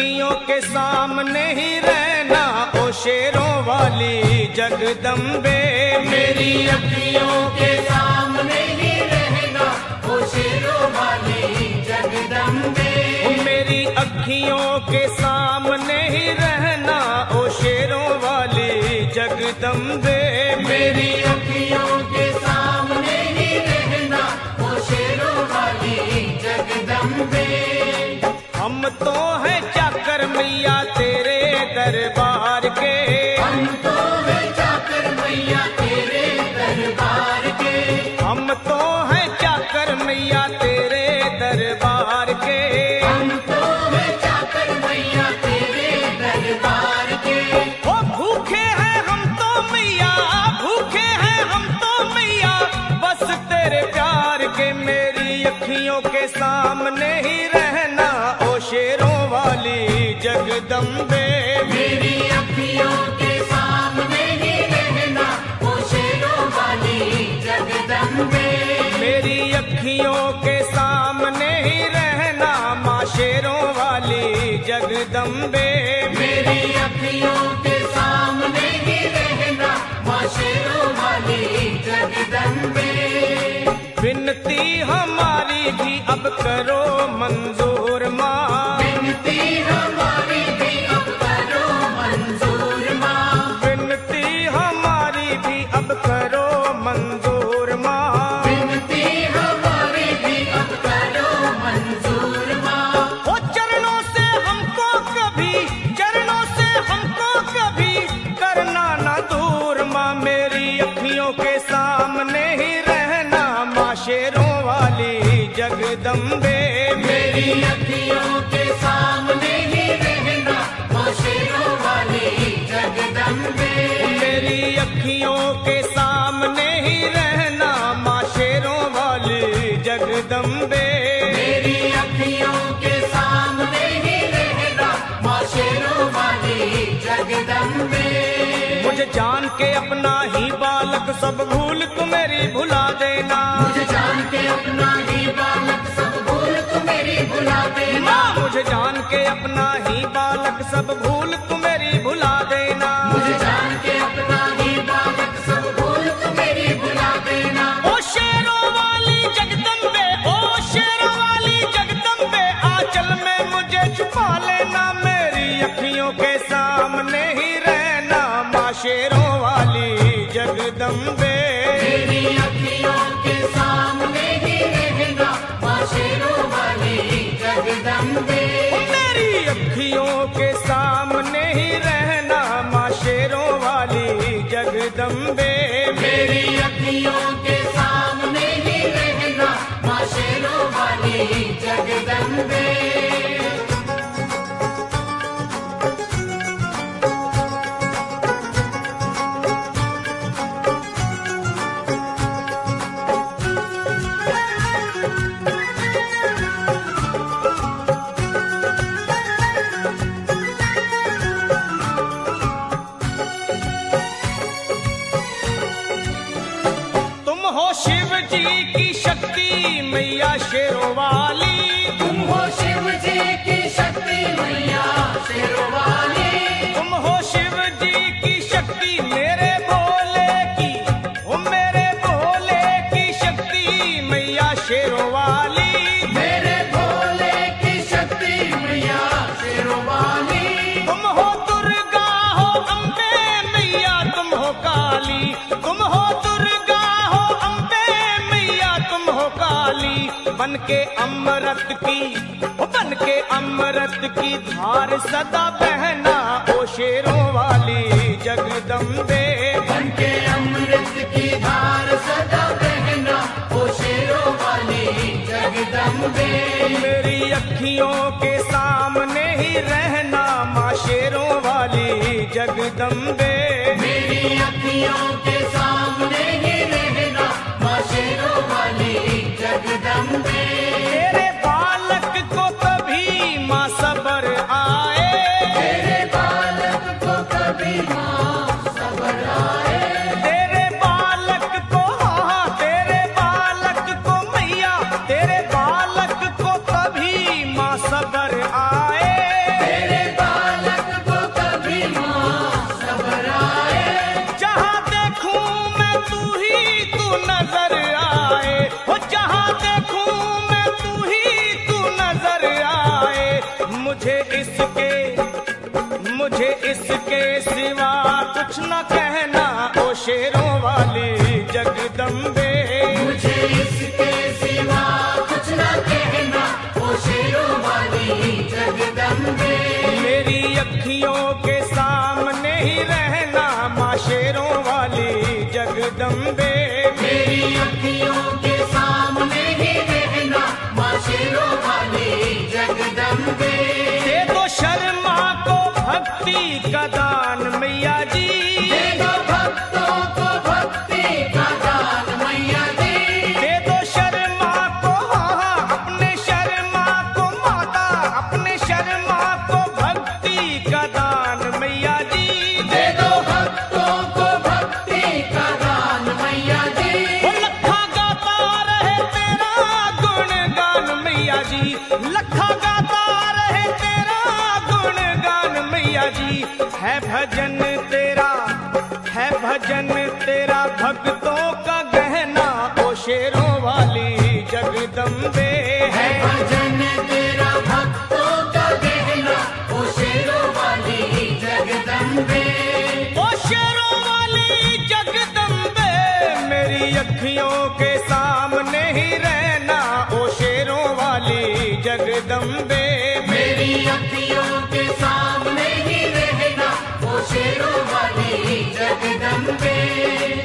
अखियों के सामने ही रहना ओ शेरों वाली जगदम्बे। मेरी अखियों के सामने ही रहना ओ शेरों वाली जगदम्बे। मेरी अखियों के सामने ही रहना ओ शेरों वाली जगदम्बे। मेरी जगदम्बे मेरी अखियों के सामने ही रहना ओ शेरों वाली जगदम्बे। मेरी अखियों के सामने ही रहना माँ शेरों वाली जगदम्बे। मेरी अखियों के सामने ही रहना माँ शेरों वाली जगदम्बे। विनती हमारी भी अब करो मंजूर। के अपना ही बालक सब भूल तू मेरी भुला देना। मुझे जान के अपना ही बालक सब भूल तू मेरी भुला देना। मुझे जान के अपना ही बालक सब भूल जगदम्बे मेरी अखियों के सामने ही रहना माशेरों वाली जगदम्बे। हो शिव जी की शक्ति मैया शेरों वाली। तुम हो शिव जी की शक्ति मैया शेरों वाली। तुम हो शिव जी की शक्ति मेरे भोले की। ओ मेरे भोले की शक्ति मैया शेरों वाली। मेरे भोले की शक्ति मैया शेरों वाली। तुम हो दुर्गा हो अम्बे मैया तुम हो काली। बन के अमृत की बन के अमृत की धार सदा बहना ओ शेरों वाली जगदम्बे। बन के अमृत की धार सदा बहना ओ शेरों वाली जगदम्बे। मेरी अखियों के सामने ही रहना माँ शेरों वाली जगदम्बे। मेरी अखियों के सामने जगदम्बे तेरे मुझे इसके सिवा कुछ न कहना ओ शेर। भक्ति का दान मैया जी। दे दो भक्तों को भक्ति का दान मैया जी। दे दो शर्मा को हाँ, अपने शर्मा को माता अपने शर्मा को भक्ति का दान मैया जी। दे दो भक्तों को भक्ति का दान मैया जी। लखा गाता रहे तेरा गुणगान मैया जी। लखा है भजन तेरा है भजन तेरा भक्तों का गहना ओ शेरों वाली जगदम्बे। है भजन तेरा भक्तों का गहना ओ शेरों वाली जगदम्बे। ओ शेरों वाली जगदम्बे मेरी अखियों के सामने ही रहना ओ शेरों वाली जगदम्बे। the.